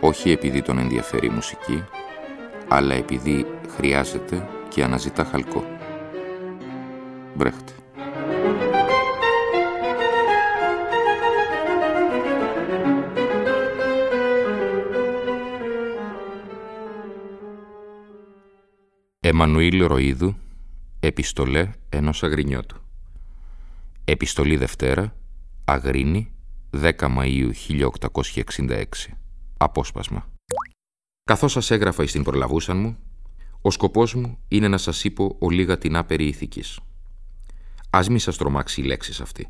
όχι επειδή τον ενδιαφέρει η μουσική, αλλά επειδή χρειάζεται και αναζητά χαλκό. Μπρέχτε. Εμμανουήλ Ροίδου, επιστολέ ενός αγρινιώτου. Επιστολή Δευτέρα, Αγρίνη, 10 Μαΐου 1866. Απόσπασμα. Καθώς σας έγραφα εις την προλαβούσαν μου, ο σκοπός μου είναι να σας είπω ο λίγα την άπερη ηθικής. Ας μη σας τρομάξει η λέξη αυτή.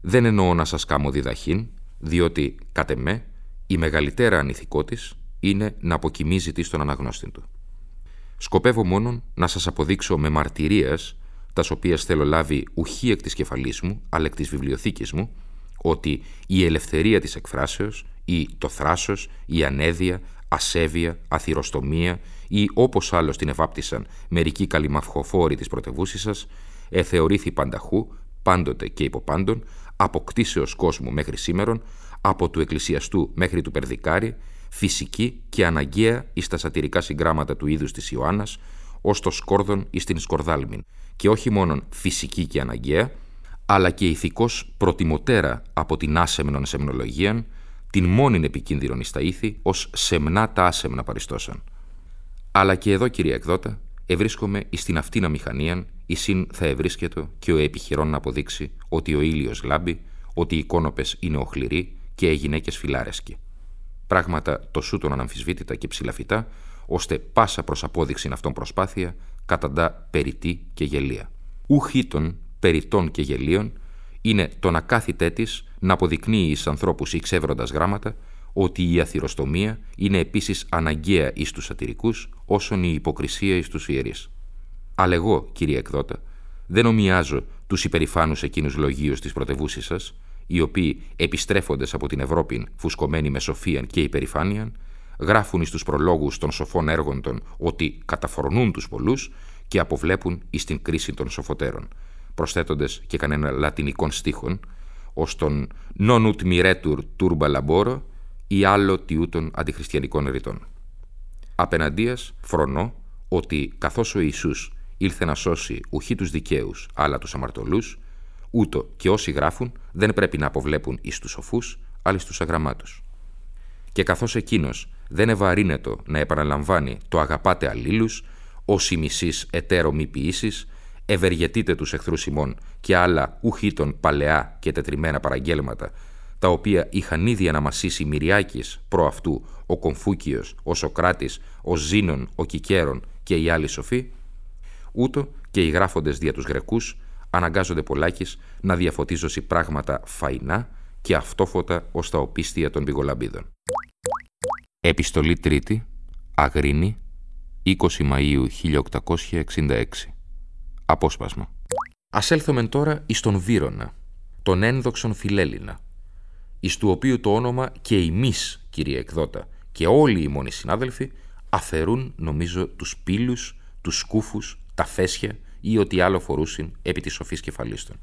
Δεν εννοώ να σας κάμω διδαχήν, διότι, κατ' εμέ, η μεγαλύτερα ανηθικό της είναι να αποκοιμίζει της στον αναγνώστη του. Σκοπεύω μόνον να σας αποδείξω με μαρτυρίας, τας οποίας θέλω λάβει ουχή εκ της κεφαλής μου, αλλά εκ της βιβλιοθήκης μου, ότι η ελευθερία της εκφράσεως ή το θράσος, η ανέδεια, ασέβεια, αθυροστομία ή όπως άλλως την ευάπτησαν μερικοί καλυμαυχοφόροι της πρωτευούσης σας, εθεωρήθη πανταχού, πάντοτε και υποπάντων, από κτίσεως κόσμου μέχρι σήμερον, από του εκκλησιαστού μέχρι του περδικάρι, φυσική και αναγκαία εις τα σατυρικά συγγράμματα του είδους της Ιωάννας, ως το σκόρδον εις την σκορδάλμην, και όχι μόνον φυσική και αναγκαία, αλλά και ηθικός προτιμωτέρα από την άσεμνον σεμνολογίαν, την μόνην επικίνδυνον εις τα ήθη, ως σεμνά τα άσεμνα παριστώσαν. Αλλά και εδώ, κυρία εκδότα, ευρίσκομαι εις την αυτήνα μηχανίαν, συν θα ευρίσκετο και ο επιχειρών να αποδείξει ότι ο ήλιος λάμπει, ότι οι κόνοπες είναι οχληροί και οι γυναίκες φυλάρεσκοι. Πράγματα το σούτον αναμφισβήτητα και ψηλαφιτά, ώστε πάσα προς απόδειξη αυτών προσπάθεια καταντά περιττή και γελία. Ουχήτων, περιττών και γελίων, είναι το να κάθιτέ της να αποδεικνύει εις ανθρώπους εξεύροντας γράμματα ότι η αθυροστομία είναι επίσης αναγκαία εις τους σατυρικούς όσον η υποκρισία εις τους ιερείς. Αλλά εγώ, κύριε εκδότα, δεν ομοιάζω τους υπερηφάνους εκείνους λογίους της πρωτευούσης σας, οι οποίοι επιστρέφοντες από την Ευρώπη φουσκωμένοι με σοφίαν και υπερηφάνειαν, γράφουν εις τους προλόγους των σοφών έργων των ότι καταφορνούν τους πολλούς και αποβλέπουν εις την κρίση των σοφοτέρων, προσθέτοντας και κανένα λατινικών στίχων, ως τον «non ut miretur turba laboro» ή άλλο τιούτων αντιχριστιανικών ρητών. Απέναντίας φρονώ ότι καθώς ο Ιησούς ήλθε να σώσει ουχή τους δικαίους αλλά τους αμαρτωλούς, ούτω και όσοι γράφουν δεν πρέπει να αποβλέπουν εις τους σοφούς, αλλά στους αγραμμάτους. Και καθώς εκείνος δεν ευαρύνετο να επαναλαμβάνει το αγαπάτε αλλήλους, όσοι μισείς εταίρο μη ποιήσεις, ευεργετείτε τους εχθρούς ημών και άλλα ουχήτων παλαιά και τετριμένα παραγγέλματα, τα οποία είχαν ήδη αναμασίσει Μυριάκης προ αυτού ο Κομφούκιος, ο Σοκράτης, ο Ζήνων, ο Κικέρον και οι άλλοι σοφοί, ούτω και οι γράφοντες δια τους Γρεκούς αναγκάζονται πολλάκις να διαφωτίζωσι πράγματα φαϊνά και αυτόφωτα ως τα οπίστια των πηγολαμπίδων. Επιστολή Τρίτη, Αγρίνη, 20 Μαΐου 1866 Απόσπασμα. Ας έλθουμε τώρα εις τον Βύρονα, τον ένδοξον Φιλέλληνα, εις του οποίου το όνομα και εμείς, κύριε εκδότα, και όλοι οι μόνοι συνάδελφοι, αφαιρούν, νομίζω, τους πίλους, τους σκούφους, τα φέσια ή ό,τι άλλο φορούσιν επί της σοφής κεφαλής των.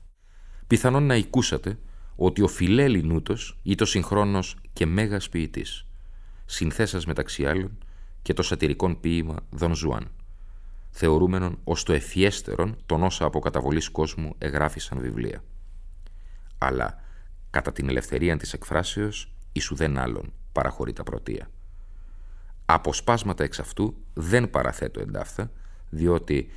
Πιθανόν να ηκούσατε ότι ο φιλέλλην ούτος ήτο συγχρόνως και μέγας ποιητής, συνθέσας μεταξύ άλλων και το σατυρικόν ποίημα Δον Ζουάν θεωρούμενον ως το ευφιέστερον των όσα από καταβολής κόσμου εγράφησαν βιβλία. Αλλά κατά την ελευθερία της εκφράσεως δεν άλλον παραχωρεί τα πρωτεία. Αποσπάσματα εξ αυτού δεν παραθέτω εντάφθα, διότι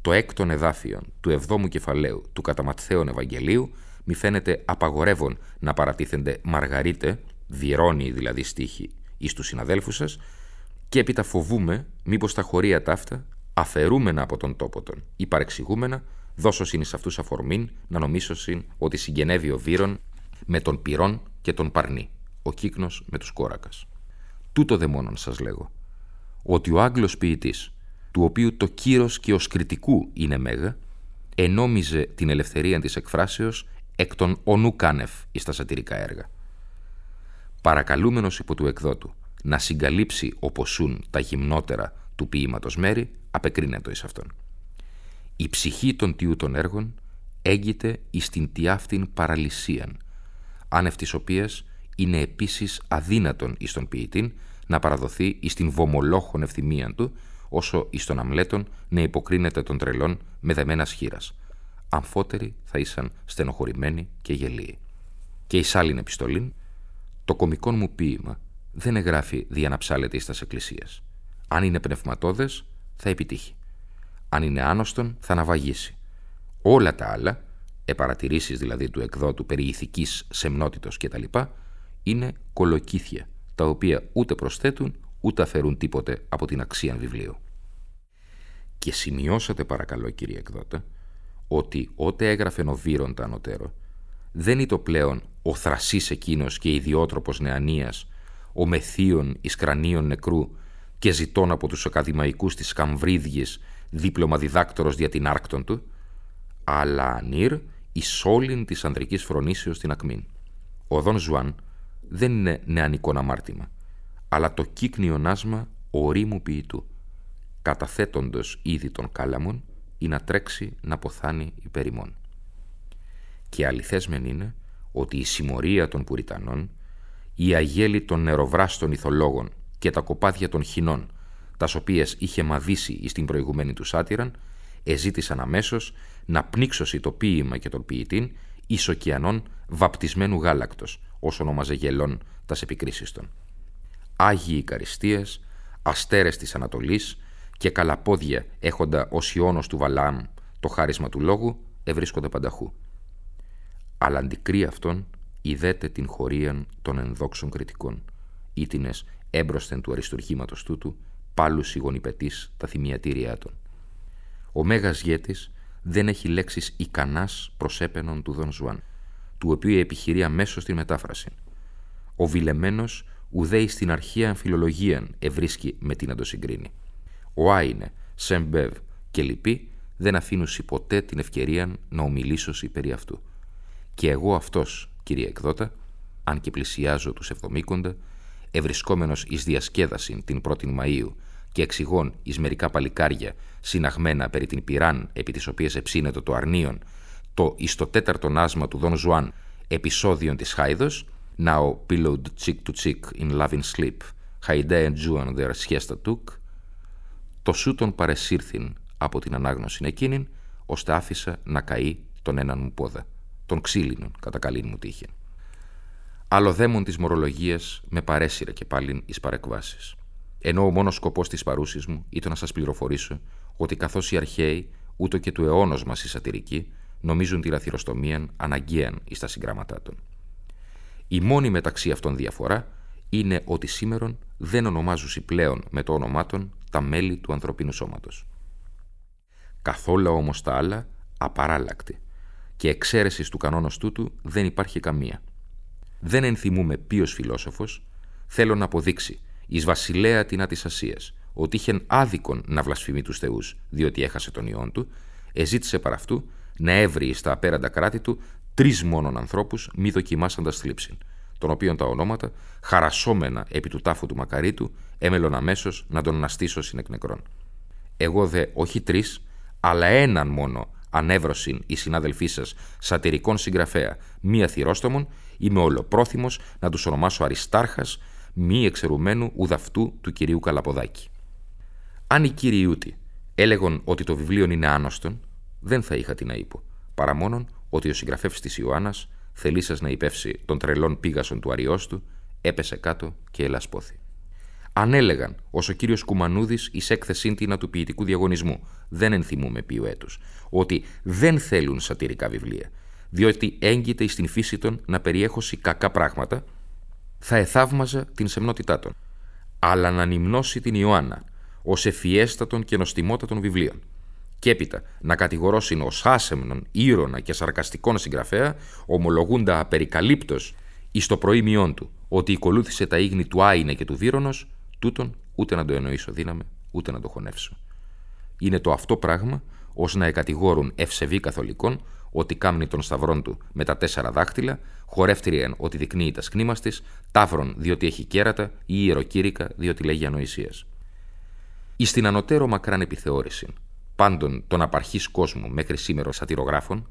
το έκτον εδάφιον του εβδόμου κεφαλαίου του καταματθέων Ευαγγελίου μη φαίνεται απαγορεύον να παρατίθενται μαργαρίτε, διερώνει δηλαδή στίχη εις τους συναδέλφους σας, και έπειτα φοβούμε μήπως τα χωρία ταύτα αφαιρούμενα από τον τόπο των ή παρεξηγούμενα, δώσω συν εις αυτούς αφορμήν να νομίσωσιν ότι συγγενεύει ο Βύρον με τον Πυρών και τον Παρνή, ο κύκνος με τους κόρακας. Τούτο δε μόνον σας λέγω, ότι ο Άγγλος ποιητής, του οποίου το κύρος και ο κριτικού είναι μέγα, ενόμιζε την ελευθερία της εκφράσεως εκ των ονού κάνευ εις τα σατυρικά έργα. Παρακαλούμενος υπό του εκδότου να συγκαλύψει οπωσούν τα γυμνότερα του ποίηματος μέρη, απεκρίνετο εις αυτόν. Η ψυχή των τιού των έργων έγκυται εις την τιάφτην παραλυσίαν, άνευ της οποίας είναι επίσης αδύνατον εις τον ποιητήν να παραδοθεί εις την βομολόχων ευθυμίαν του, όσο εις τον αμλέτων να υποκρίνεται των τρελών με δεμένας χείρας. Αμφότεροι θα ήσαν στενοχωρημένοι και γελίοι. Και εις άλλην επιστολήν, το κομικό μου ποίημα δεν εγγράφει δια να ψάλεται εις τας εκκλησίας. Αν είναι πνευματώδες, θα επιτύχει. Αν είναι άνοστον, θα ναυαγήσει. Όλα τα άλλα, επαρατηρήσεις δηλαδή του εκδότου περί ηθικής σεμνότητος κτλ, είναι κολοκύθια, τα οποία ούτε προσθέτουν ούτε αφαιρούν τίποτε από την αξία βιβλίου. Και σημειώσατε παρακαλώ κύριε εκδότα, ότι ότε έγραφε ο Βύροντα ανωτέρω, δεν ήταν πλέον ο θρασής εκείνος και ιδιότροπος νεανίας, ο μεθύων εις κρανίον νεκρού και ζητών από τους ακαδημαϊκούς της Καμβριγίης δίπλωμα διδάκτορος δια την άρκτον του, αλλά ανήρ εις όλην της ανδρικής φρονήσεως την ακμήν. Ο Δον Ζουάν δεν είναι νεανικό αμάρτημα, αλλά το κύκνειον άσμα ωρίμου ποιητού, καταθέτοντος ήδη τον κάλαμον ίνα τρέξει ν' αποθάνει υπέρ ημών. Και αληθές μεν είναι ότι η συμμορία των Πουριτανών, η αγέλη των νεροβράστων ηθολόγων και τα κοπάδια των χινών, τας οποία είχε μαδίσει εις την προηγουμένη του σάτυραν, εζήτησαν αμέσως να πνίξωσει το ποίημα και τον ποιητήν εις ωκεανών βαπτισμένου γάλακτος, όσο ονομαζε γελών τας επικρίσεις των. Άγιοι Ικαριστίες, αστέρες της Ανατολής και καλαπόδια έχοντα ως ιόνος του Βαλάμ το χάρισμα του λόγου, ευρίσκονται πανταχού. Αλλά αντικρεί αυτόν ιδέτε την χωρίαν των ενδόξων κριτικών, ήτινες έμπροσθεν του αριστουργήματος τούτου, πάλους γονιπετής τα θυμιατήριά των. Ο Μέγας Γέτης δεν έχει λέξεις ικανάς προσέπαινων του Δον Ζουάν, του οποίου επιχειρεί αμέσω την μετάφραση. Ο βιλεμένος ουδέη στην αρχαία αμφιλολογία ευρίσκει με την να το συγκρίνει. Ο Χάινε, Σαιντ-Μπεβ και λοιποί δεν αφήνουν ποτέ την ευκαιρία να ομιλήσω περί αυτού. Και εγώ αυτός, κύριε εκδότα, αν και πλησιάζω τους εβδομήκοντα, ευρισκόμενος εις διασκέδαση την 1η Μαΐου και εξηγών εις μερικά παλικάρια συναγμένα περί την πυράν επί της οποίας εψύνεται το αρνίον το εις το τέταρτο άσμα του Δον Ζουάν επεισόδιον της Χάιδος Now pillowed cheek to cheek in loving sleep Haide and Juan their siesta took το σου τον παρεσύρθην από την ανάγνωση εκείνην ώστε άφησα να καεί τον έναν μου πόδα τον ξύλινον κατά καλήν μου τύχη. Άλλο δαίμον της μορολογίας με παρέσυρε και πάλιν εις παρεκβάσεις ενώ ο μόνος σκοπός της παρούσης μου ήταν να σας πληροφορήσω ότι καθώς οι αρχαίοι, ούτω και του αιώνος μας οι σατυρικοί, νομίζουν τη ραθυροστομία αναγκαίαν εις τα συγγραμματά των. Η μόνη μεταξύ αυτών διαφορά είναι ότι σήμερον δεν ονομάζουν πλέον με το όνομά των τα μέλη του ανθρωπίνου σώματος. Καθόλου όμως τα άλλα απαράλλακτη και εξαίρεσης του κανόνος τούτου δεν υπάρχει καμία. Δεν ενθυμούμε ποιος φιλόσοφος θέλω να αποδείξει εις βασιλέα την της Ασίας, ότι είχε άδικον να βλασφημεί τους θεούς, διότι έχασε τον ιόν του, εζήτησε παρά αυτού να έβρει στα απέραντα κράτη του τρεις μόνον ανθρώπους μη δοκιμάσαντας θλίψη, των οποίων τα ονόματα, χαρασόμενα επί του τάφου του Μακαρίτου, έμελον αμέσως να τον αναστήσω συνεκ νεκρών. Εγώ δε όχι τρεις, αλλά έναν μόνο ανέβρωσιν οι συνάδελφοί σας σατυρικών συγγραφέα, μία θυρόστομων, είμαι ολοπρόθυμος να τους ονομάσω Αριστάρχας, μη εξαιρουμένου ουδαυτού του κυρίου Καλαποδάκη. Αν οι κύριοι ούτι έλεγαν ότι το βιβλίο είναι άνοστον, δεν θα είχα τι να είπω, παρά μόνον ότι ο συγγραφέας της Ιωάννας, θελήσας να υπεύσει των τρελών πήγασων του αριόστου, έπεσε κάτω και ελασπόθη. Αν έλεγαν, ως ο κύριος Κουμανούδη εις έκθεσή τίνα του ποιητικού διαγωνισμού, δεν ενθυμούμε ποιο έτους, ότι δεν θέλουν σατυρικά βιβλία, διότι έγκυται στην φύση των να περιέχωση κακά πράγματα, θα εθαύμαζα την σεμνότητά των, αλλά να νυμνώσει την Ιωάννα ως ευφιέστατον και νοστιμότατων βιβλίων. Και έπειτα να κατηγορώσουν ως άσεμνον, ήρωνα και σαρκαστικών συγγραφέα, ομολογούντα απερικαλύπτως εις το προήμιόν του ότι ακολούθησε τα ίγνη του Άινε και του Βύρονος, τούτον ούτε να το εννοήσω δύναμη, ούτε να το χωνεύσω. Είναι το αυτό πράγμα, ώστε να εκατηγόρουν ευσεβή καθολικών ότι κάμνει των σταυρών του με τα τέσσερα δάχτυλα, χορεύτριεν ότι δεικνύει τα σκνήμα της, τάβρον διότι έχει κέρατα ή ιεροκήρυκα διότι λέγει ανοησίας. Εις την ανωτέρω μακράν επιθεώρηση, πάντων των απαρχής κόσμου μέχρι σήμερα σατυρογράφων,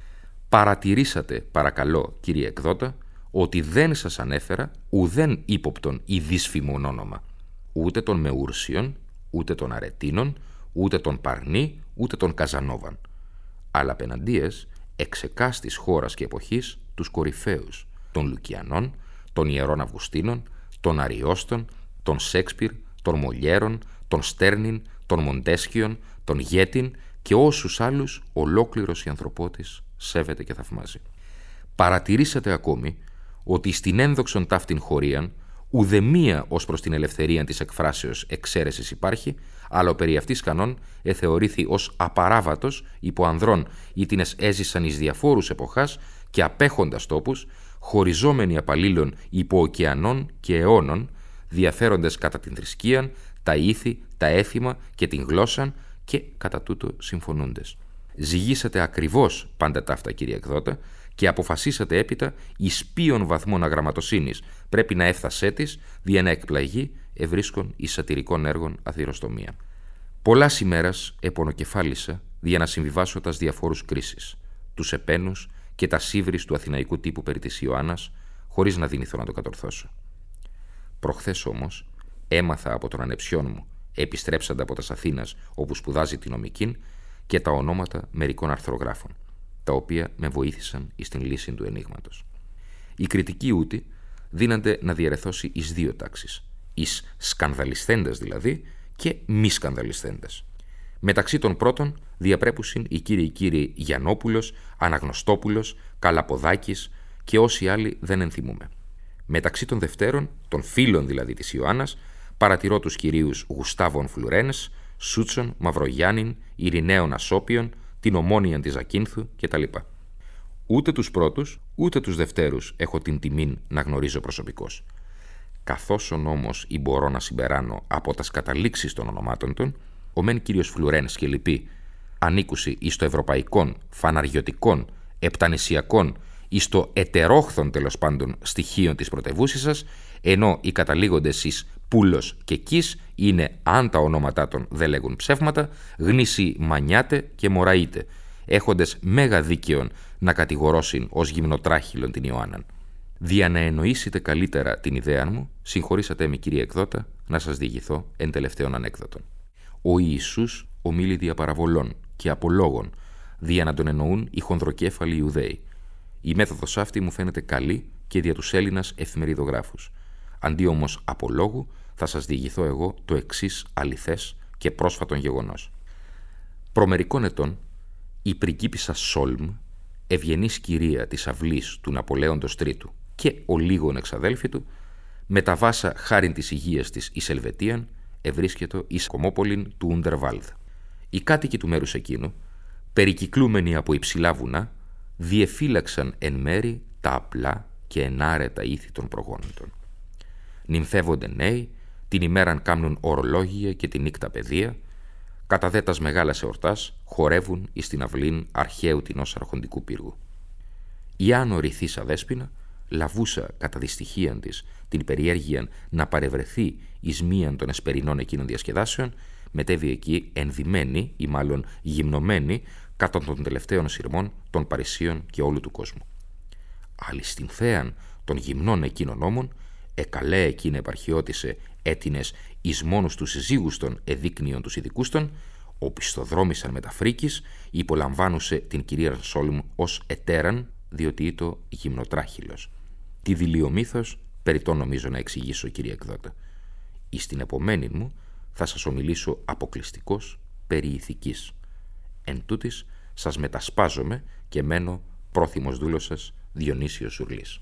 παρατηρήσατε, παρακαλώ, κύριε εκδότα, ότι δεν σας ανέφερα ουδέν ύποπτον ή δυσφημών όνομα, ούτε των Μεούρσιων, ούτε των Αρετίνων, ούτε των Παρνί, ούτε των Καζανόβαν, αλλά απέναντίες εξεκάς της χώρας και εποχής τους κορυφαίους, των Λουκιανών, των Ιερών Αυγουστίνων, των Αριώστων, των Σέξπιρ, των Μολιέρων, των Στέρνιν, των Μοντέσκιων, των Γέτιν και όσους άλλους ολόκληρος η ανθρωπότης σέβεται και θαυμάζει. Παρατηρήσατε ακόμη ότι στην ένδοξον ταύτην χωρίαν ουδεμία ως προς την ελευθερία της εκφράσεως εξαίρεσης υπάρχει, αλλά ο περί αυτής κανόν εθεωρήθη ως απαράβατος υπό ανδρών ή την έζησαν εις διαφόρους εποχάς και απέχοντας τόπους, χωριζόμενοι απαλλήλων υπό ωκεανών και αιώνων, διαφέροντες κατά την θρησκεία, τα ήθη, τα έθιμα και την γλώσσα και κατά τούτο συμφωνούντες. Ζυγίσατε ακριβώς πάντα ταύτα κύριε εκδότα και αποφασίσατε έπειτα εις ποιον βαθμών αγραμματοσύνης πρέπει να έφθασέ της δια να εκπλαγεί ευρίσκον εις σατυρικών έργων αθυροστομία. Πολλά ημέρα επωνοκεφάλισα δια να συμβιβάσω τας διαφόρους κρίσεις, τους επένους και τα σύβρις του αθηναϊκού τύπου περί της Ιωάννας, χωρίς να δίνηθω να το κατορθώσω. Προχθές όμως έμαθα από τον ανεψιόν μου, επιστρέψαντα από τας Αθήνας όπου σπουδάζει τη νομική, και τα ονόματα μερικών αρθρογράφων, τα οποία με βοήθησαν στην λύση του ενίγματος. Οι κριτικοί ούτοι δίνανται να διαιρεθώσει εις δύο τάξεις, εις σκανδαλισθέντες δηλαδή και μη σκανδαλισθέντες. Μεταξύ των πρώτων διαπρέπουσιν οι κύριοι κύριοι Γιαννόπουλος, Αναγνωστόπουλος, Καλαποδάκης και όσοι άλλοι δεν ενθυμούμε. Μεταξύ των δευτέρων, των φίλων δηλαδή της Ιωάννας, παρατηρώ τους κυρίους Γουστάβων Φλουρένες, Σούτσον, Μαυρογιάννην, Ειρηναίων Ασόπιον, την Ομόνια της Ζακίνθου κτλ. Ούτε τους πρώτους, ούτε τους δευτέρους έχω την τιμή να γνωρίζω προσωπικώς. Καθώς όμως ή μπορώ να συμπεράνω από τας καταλήξεις των ονομάτων των, ο μεν κύριος Φλουρένς και λοιποί, ανήκουσι εις το ευρωπαϊκών, φαναριωτικών, επτανησιακών, εις το ετερόχθον τέλος πάντων στοιχείων της πρωτεύουσης σας, ενώ οι καταλήγοντες εις Πούλος και Κις είναι, αν τα ονόματά των δεν λέγουν ψεύματα, γνήσι Μανιάτε και Μωραΐτε, έχοντες μέγα δίκαιον να κατηγορώσουν ως γυμνοτράχυλον την Ιωάνναν. Δια να εννοήσετε καλύτερα την ιδέα μου, συγχωρήσατε με κύριε εκδότα να σας διηγηθώ εν τελευταίων ανέκδοτων. Ο Ιησούς ομίλη δια παραβολών και απολόγων, δια να τον εννοούν οι χονδροκέφαλοι Ιουδαίοι. Η μέθοδος αυτή μου φαίνεται καλή και δια τους Έλληνας εφημεριδογράφους. Αντί όμως απολόγου, θα σας διηγηθώ εγώ το εξής αληθές και πρόσφατον γεγονός. Προμερικών ετών, η πριγκίπισσα Σόλμ, ευγενής κυρία της αυλής του Ναπολέοντος Τρίτου και ο λίγων εξαδέλφη του, με τα βάσα χάριν της υγείας της εις Ελβετίαν, ευρίσκεται εις κομμόπολην του Ούντερβάλδ. Οι κάτοικοι του μέρους εκείνου, περικυκλούμενοι από υψηλά βουνά, διεφύλαξαν εν μέρη τα απλά και ενάρετα ήθη των προγόνων των. Νυμφεύονται νέοι, την ημέραν κάμνουν ορολόγια και τη νύχτα παιδεία, κατά δέτας μεγάλας εορτάς χορεύουν εις την αυλήν αρχαίου τεινός αρχοντικού πύργου. Η άνω ρηθής αδέσποινα, λαβούσα κατά δυστυχίαν της την περιέργεια να παρευρεθεί εις μίαν των εσπερινών εκείνων διασκεδάσεων, μετέβη εκεί ενδυμένη ή μάλλον γυμνομένη κατά των τελευταίων σειρμών των Παρισίων και όλου του κόσμου. Άλλη στην θέαν των γυμνών εκείνων όμων, εκαλέ εκείνη επαρχιώτησε έτινες εις μόνους τους συζύγους των εδείκνιων τους ειδικούς των, οπισθοδρόμησαν μεταφρίκης, υπολαμβάνουσε την κυρία Σόλμ ως ετέραν, διότι ήτο γυμνοτράχυλος. Τη δηλιομύθος περιττό νομίζω να εξηγήσω, κύριε εκδότα. Εις την επομένη μου θα σας ομιλήσω αποκλειστικός περί ηθικής. Εν τούτης, σας μετασπάζομαι και μένω πρόθυμος δούλος σας Διονύσιος Σουρλής.